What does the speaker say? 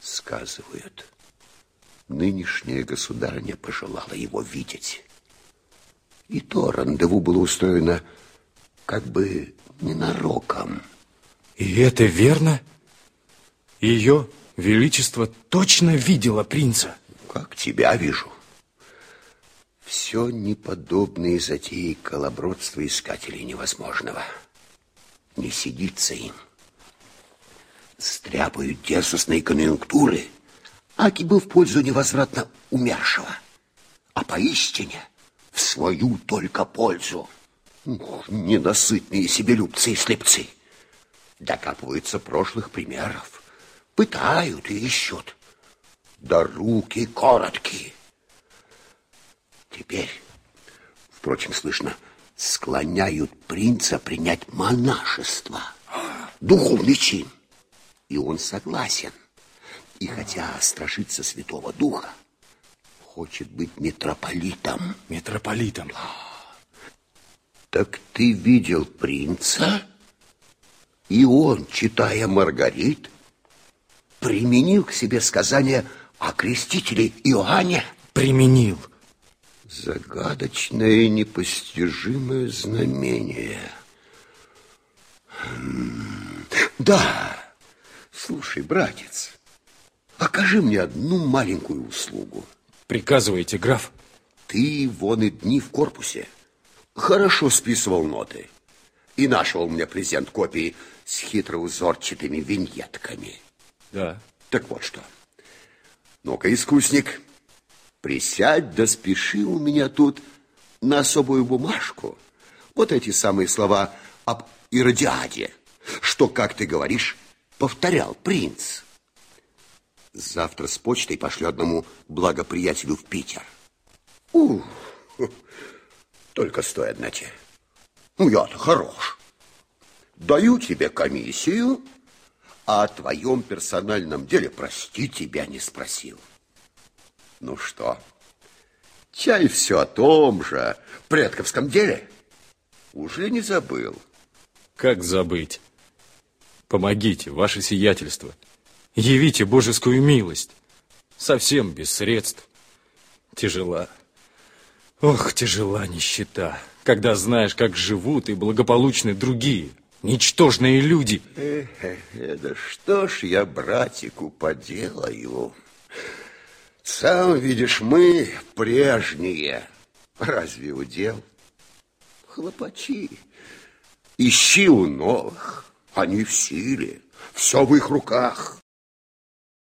Сказывают, нынешняя государыня пожелала его видеть. И то рандеву было устроено как бы ненароком. И это верно? Ее величество точно видела принца? Как тебя вижу. Все неподобные затеи колобродства искателей невозможного. Не сидится им. Стряпают дерзостные конъюнктуры. Аки был в пользу невозвратно умершего. А поистине в свою только пользу. Ух, ненасытные себелюбцы и слепцы. Докапываются прошлых примеров. Пытают и ищут. Да руки короткие. Теперь, впрочем, слышно, склоняют принца принять монашество, духовный чин. И он согласен. И хотя страшится Святого Духа, хочет быть митрополитом. Митрополитом? Да. Так ты видел принца? И он, читая Маргарит, применил к себе сказание о крестителе Иоанне? Применил. Загадочное и непостижимое знамение. Да, слушай, братец, окажи мне одну маленькую услугу. Приказываете, граф? Ты вон и дни в корпусе. Хорошо списывал ноты. И нашел мне презент копии с хитроузорчатыми виньетками. Да. Так вот что. Ну-ка, искусник, Присядь да спеши у меня тут на особую бумажку. Вот эти самые слова об Иродиаде, что, как ты говоришь, повторял принц. Завтра с почтой пошлю одному благоприятелю в Питер. Ух, только стой, одначе. Ну, я-то хорош. Даю тебе комиссию, а о твоем персональном деле, прости, тебя не спросил. Ну что, чай все о том же предковском деле? Уже не забыл? Как забыть? Помогите, ваше сиятельство. Явите божескую милость. Совсем без средств. Тяжела. Ох, тяжела нищета, когда знаешь, как живут и благополучны другие, ничтожные люди. Эх, да что ж я братику поделаю? Сам видишь, мы прежние. Разве удел? Хлопачи. Ищи у новых. Они в силе. Все в их руках.